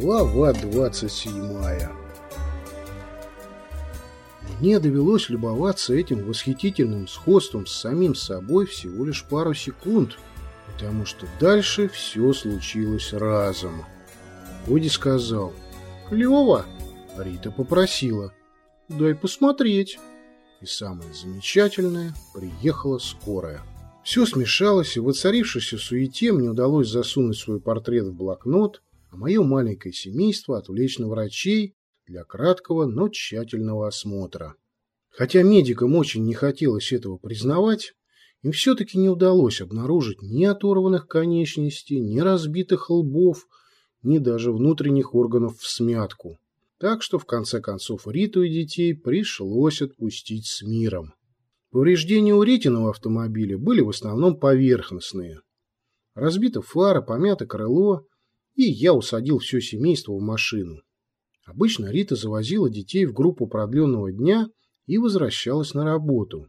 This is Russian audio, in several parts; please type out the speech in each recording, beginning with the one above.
Глава 27 Мне довелось любоваться этим восхитительным сходством с самим собой всего лишь пару секунд, потому что дальше все случилось разом. Коди сказал «Клево!» Рита попросила «Дай посмотреть». И самое замечательное, приехала скорая. Все смешалось, и в воцарившейся суете мне удалось засунуть свой портрет в блокнот – а мое маленькое семейство отвлечь на врачей для краткого, но тщательного осмотра. Хотя медикам очень не хотелось этого признавать, им все-таки не удалось обнаружить ни оторванных конечностей, ни разбитых лбов, ни даже внутренних органов в смятку. Так что, в конце концов, Риту и детей пришлось отпустить с миром. Повреждения у Ритиного автомобиля были в основном поверхностные. Разбита фара, помято крыло, и я усадил все семейство в машину. Обычно Рита завозила детей в группу продленного дня и возвращалась на работу.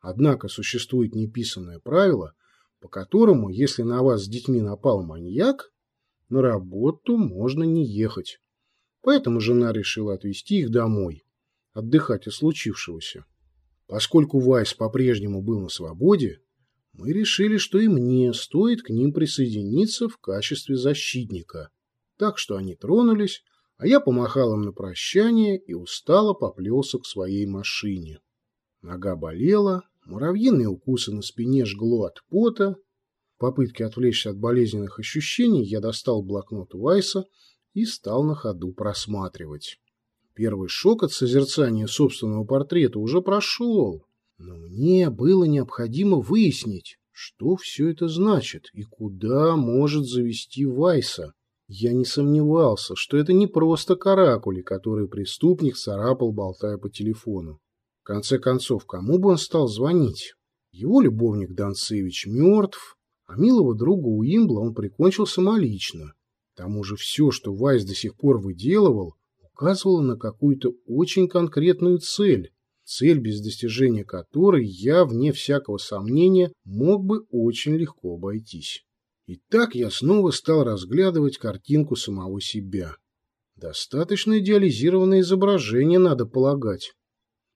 Однако существует неписанное правило, по которому, если на вас с детьми напал маньяк, на работу можно не ехать. Поэтому жена решила отвезти их домой, отдыхать от случившегося. Поскольку Вайс по-прежнему был на свободе, мы решили, что и мне стоит к ним присоединиться в качестве защитника. Так что они тронулись, а я помахал им на прощание и устало поплелся к своей машине. Нога болела, муравьиные укусы на спине жгло от пота. В попытке отвлечься от болезненных ощущений я достал блокнот Вайса и стал на ходу просматривать. Первый шок от созерцания собственного портрета уже прошел. Но мне было необходимо выяснить, что все это значит и куда может завести Вайса. Я не сомневался, что это не просто каракули, которые преступник царапал, болтая по телефону. В конце концов, кому бы он стал звонить? Его любовник Донцевич мертв, а милого друга Уимбла он прикончил самолично. К тому же все, что Вайс до сих пор выделывал, указывало на какую-то очень конкретную цель цель, без достижения которой я, вне всякого сомнения, мог бы очень легко обойтись. И так я снова стал разглядывать картинку самого себя. Достаточно идеализированное изображение, надо полагать.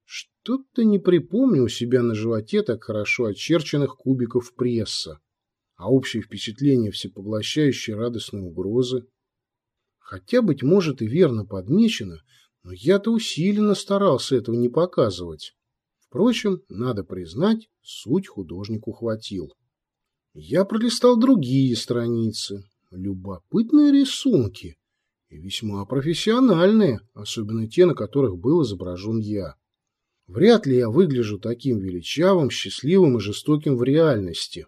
Что-то не припомню у себя на животе так хорошо очерченных кубиков пресса, а общее впечатление всепоглощающей радостной угрозы. Хотя, быть может, и верно подмечено, но я-то усиленно старался этого не показывать. Впрочем, надо признать, суть художнику хватил. Я пролистал другие страницы. Любопытные рисунки. И весьма профессиональные, особенно те, на которых был изображен я. Вряд ли я выгляжу таким величавым, счастливым и жестоким в реальности.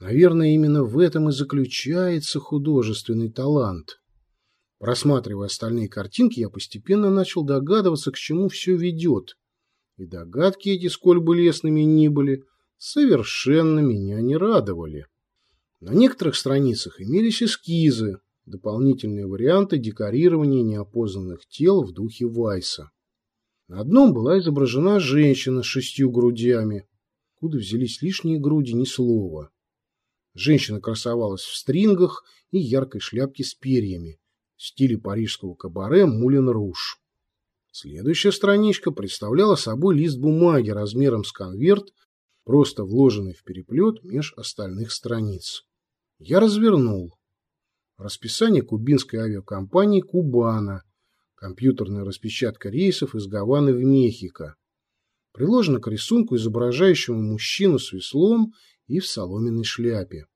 Наверное, именно в этом и заключается художественный талант. Просматривая остальные картинки, я постепенно начал догадываться, к чему все ведет. И догадки эти, сколь бы лестными ни были, совершенно меня не радовали. На некоторых страницах имелись эскизы, дополнительные варианты декорирования неопознанных тел в духе Вайса. На одном была изображена женщина с шестью грудями. Куда взялись лишние груди, ни слова. Женщина красовалась в стрингах и яркой шляпке с перьями, в стиле парижского кабаре «Мулен Руш». Следующая страничка представляла собой лист бумаги размером с конверт, просто вложенный в переплет меж остальных страниц. Я развернул. Расписание кубинской авиакомпании «Кубана», компьютерная распечатка рейсов из Гаваны в Мехико. Приложено к рисунку, изображающему мужчину с веслом и в соломенной шляпе.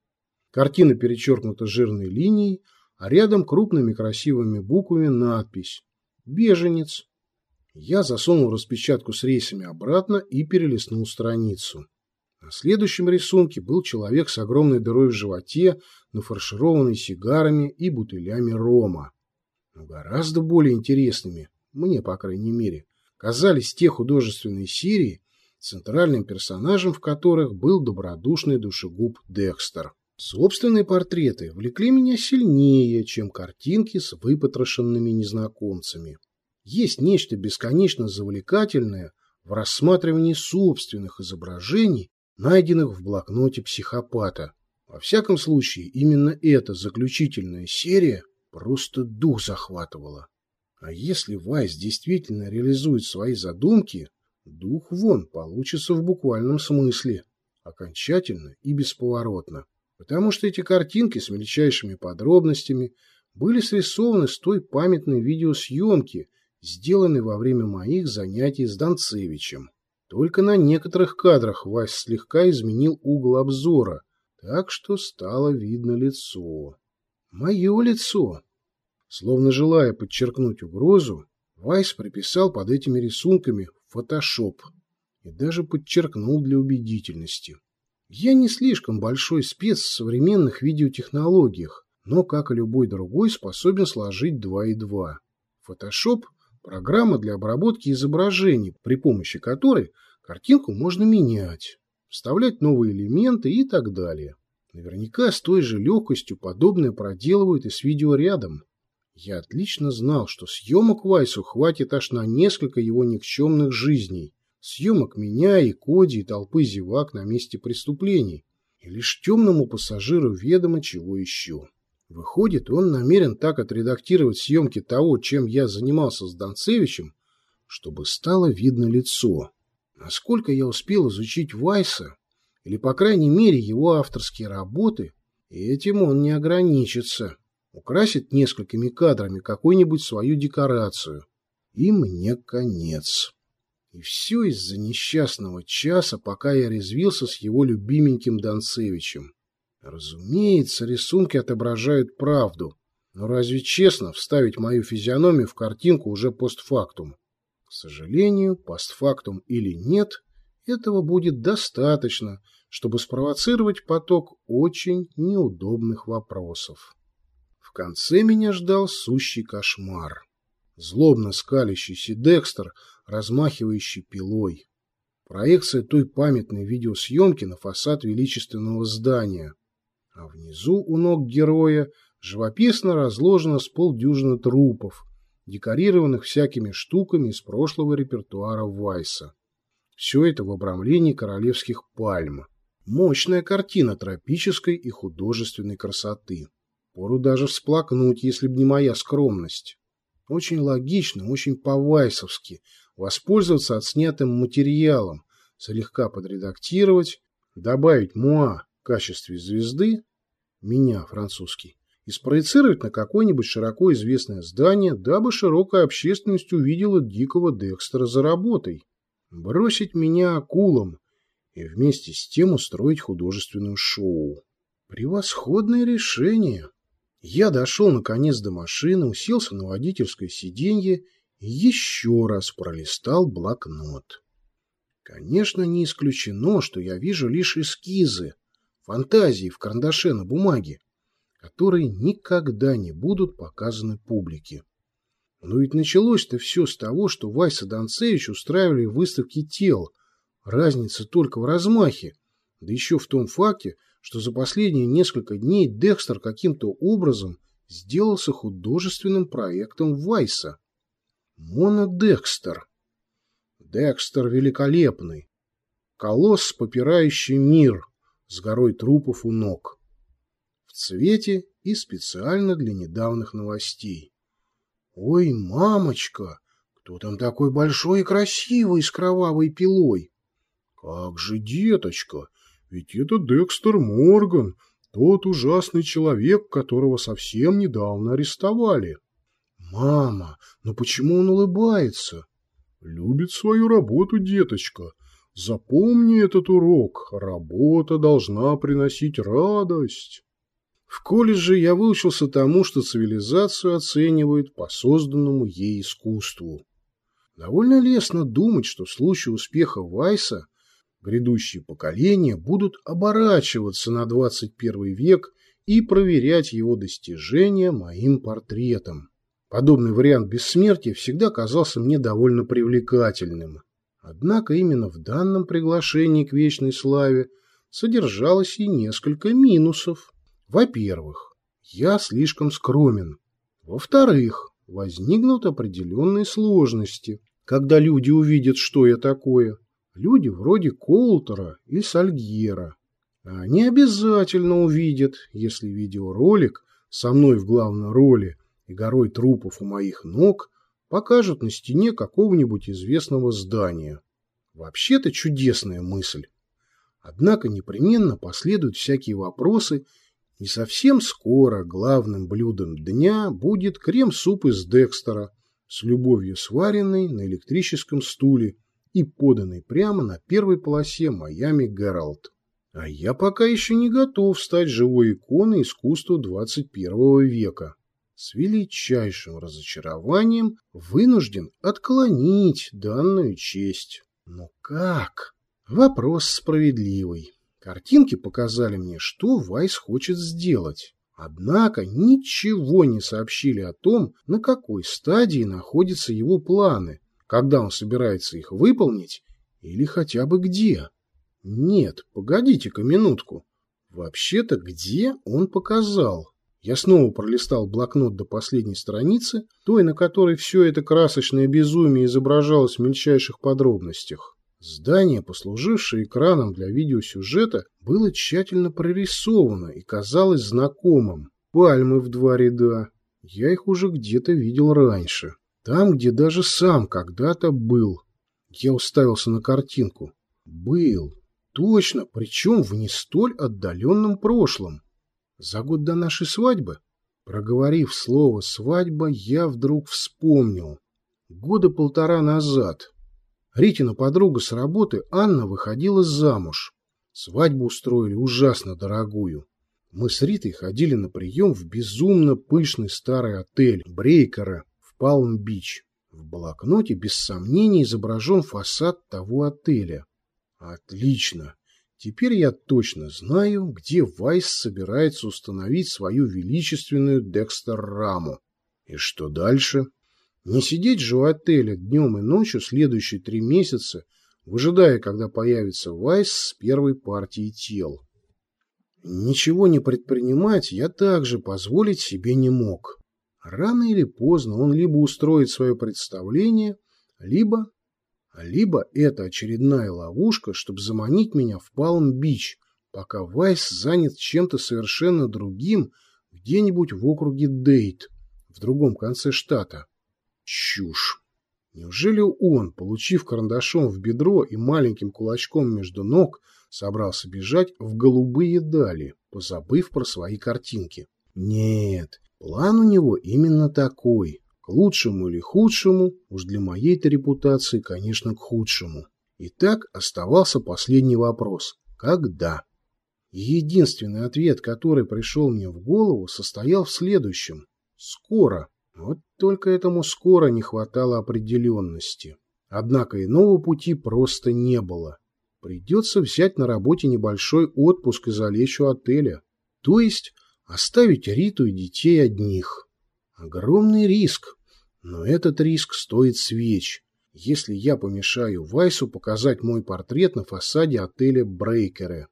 Картина перечеркнута жирной линией, а рядом крупными красивыми буквами надпись «Беженец». Я засунул распечатку с рейсами обратно и перелистнул страницу. На следующем рисунке был человек с огромной дырой в животе, нафаршированный сигарами и бутылями рома. Но гораздо более интересными, мне, по крайней мере, казались те художественные серии, центральным персонажем в которых был добродушный душегуб Декстер. Собственные портреты влекли меня сильнее, чем картинки с выпотрошенными незнакомцами. Есть нечто бесконечно завлекательное в рассматривании собственных изображений, найденных в блокноте психопата. Во всяком случае, именно эта заключительная серия просто дух захватывала. А если Вайс действительно реализует свои задумки, дух вон получится в буквальном смысле, окончательно и бесповоротно. Потому что эти картинки с мельчайшими подробностями были срисованы с той памятной видеосъемки, сделанной во время моих занятий с Донцевичем. Только на некоторых кадрах Вась слегка изменил угол обзора, так что стало видно лицо. Мое лицо. Словно желая подчеркнуть угрозу, Вайс приписал под этими рисунками фотошоп и даже подчеркнул для убедительности. Я не слишком большой спец в современных видеотехнологиях, но, как и любой другой, способен сложить два и два. Фотошоп – программа для обработки изображений, при помощи которой картинку можно менять, вставлять новые элементы и так далее. Наверняка с той же легкостью подобное проделывают и с видеорядом. Я отлично знал, что съемок Вайсу хватит аж на несколько его никчемных жизней, съемок меня и Коди и толпы зевак на месте преступлений, и лишь темному пассажиру ведомо чего еще. Выходит, он намерен так отредактировать съемки того, чем я занимался с Донцевичем, чтобы стало видно лицо. Насколько я успел изучить Вайса, или, по крайней мере, его авторские работы, этим он не ограничится. Украсит несколькими кадрами какую-нибудь свою декорацию. И мне конец. И все из-за несчастного часа, пока я резвился с его любименьким Донцевичем. Разумеется, рисунки отображают правду. Но разве честно вставить мою физиономию в картинку уже постфактум? К сожалению, постфактум или нет, этого будет достаточно, чтобы спровоцировать поток очень неудобных вопросов. Конце меня ждал сущий кошмар. Злобно скалящийся Декстер – размахивающий пилой. Проекция той памятной видеосъемки на фасад величественного здания. А внизу у ног героя живописно разложено с полдюжины трупов, декорированных всякими штуками из прошлого репертуара Вайса. Все это в обрамлении королевских пальм. Мощная картина тропической и художественной красоты. Пору даже всплакнуть, если б не моя скромность. Очень логично, очень по-вайсовски воспользоваться отснятым материалом, слегка подредактировать, добавить муа в качестве звезды, меня, французский, и спроецировать на какое-нибудь широко известное здание, дабы широкая общественность увидела дикого Декстера за работой. Бросить меня акулам и вместе с тем устроить художественное шоу. Превосходное решение. Я дошел наконец до машины, уселся на водительское сиденье еще раз пролистал блокнот. Конечно, не исключено, что я вижу лишь эскизы, фантазии в карандаше на бумаге, которые никогда не будут показаны публике. Но ведь началось-то все с того, что Вайса Донцевич устраивали выставки тел. Разница только в размахе, да еще в том факте, что за последние несколько дней Декстер каким-то образом сделался художественным проектом Вайса. Мона Декстер. Декстер великолепный. Колосс, попирающий мир, с горой трупов у ног. В цвете и специально для недавних новостей. Ой, мамочка, кто там такой большой и красивый с кровавой пилой? Как же, деточка, ведь это Декстер Морган, тот ужасный человек, которого совсем недавно арестовали. «Мама, но почему он улыбается?» «Любит свою работу, деточка. Запомни этот урок. Работа должна приносить радость». В колледже я выучился тому, что цивилизацию оценивают по созданному ей искусству. Довольно лестно думать, что в случае успеха Вайса грядущие поколения будут оборачиваться на 21 век и проверять его достижения моим портретом. Подобный вариант бессмертия всегда казался мне довольно привлекательным. Однако именно в данном приглашении к вечной славе содержалось и несколько минусов. Во-первых, я слишком скромен. Во-вторых, возникнут определенные сложности, когда люди увидят, что я такое. Люди вроде Коултера и Сальгьера. Они обязательно увидят, если видеоролик со мной в главной роли и горой трупов у моих ног покажут на стене какого-нибудь известного здания. Вообще-то чудесная мысль. Однако непременно последуют всякие вопросы, и совсем скоро главным блюдом дня будет крем-суп из Декстера с любовью сваренный на электрическом стуле и поданный прямо на первой полосе Майами Гералд. А я пока еще не готов стать живой иконой искусства 21 века. С величайшим разочарованием вынужден отклонить данную честь. Но как? Вопрос справедливый. Картинки показали мне, что Вайс хочет сделать. Однако ничего не сообщили о том, на какой стадии находятся его планы, когда он собирается их выполнить или хотя бы где. Нет, погодите-ка минутку. Вообще-то где он показал? Я снова пролистал блокнот до последней страницы, той, на которой все это красочное безумие изображалось в мельчайших подробностях. Здание, послужившее экраном для видеосюжета, было тщательно прорисовано и казалось знакомым. Пальмы в два ряда. Я их уже где-то видел раньше. Там, где даже сам когда-то был. Я уставился на картинку. Был. Точно, причем в не столь отдаленном прошлом. За год до нашей свадьбы? Проговорив слово «свадьба», я вдруг вспомнил. Года полтора назад. Ритина подруга с работы Анна выходила замуж. Свадьбу устроили ужасно дорогую. Мы с Ритой ходили на прием в безумно пышный старый отель Брейкера Палм-Бич. В блокноте без сомнений изображен фасад того отеля. Отлично. Теперь я точно знаю, где Вайс собирается установить свою величественную Декстер-раму. И что дальше? Не сидеть же у отеля днем и ночью следующие три месяца, выжидая, когда появится Вайс с первой партией тел. Ничего не предпринимать я также позволить себе не мог. Рано или поздно он либо устроит свое представление, либо либо это очередная ловушка, чтобы заманить меня в Палм-Бич, пока Вайс занят чем-то совершенно другим где-нибудь в округе Дейт, в другом конце штата. Чушь. Неужели он, получив карандашом в бедро и маленьким кулачком между ног, собрался бежать в голубые дали, позабыв про свои картинки? Нет, план у него именно такой. К лучшему или худшему, уж для моей-то репутации, конечно, к худшему. Итак, оставался последний вопрос. Когда? единственный ответ, который пришел мне в голову, состоял в следующем. Скоро. Вот только этому скоро не хватало определенности. Однако иного пути просто не было. Придется взять на работе небольшой отпуск и залечь у отеля. То есть оставить Риту и детей одних. Огромный риск, но этот риск стоит свеч, если я помешаю Вайсу показать мой портрет на фасаде отеля Брейкеры.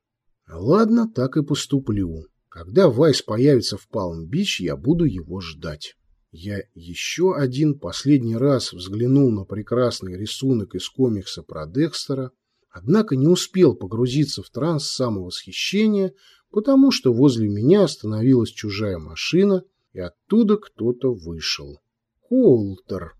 Ладно, так и поступлю. Когда Вайс появится в Палм-Бич, я буду его ждать. Я еще один последний раз взглянул на прекрасный рисунок из комикса про Декстера, однако не успел погрузиться в транс самовосхищения, потому что возле меня остановилась чужая машина, и оттуда кто-то вышел. Колтер.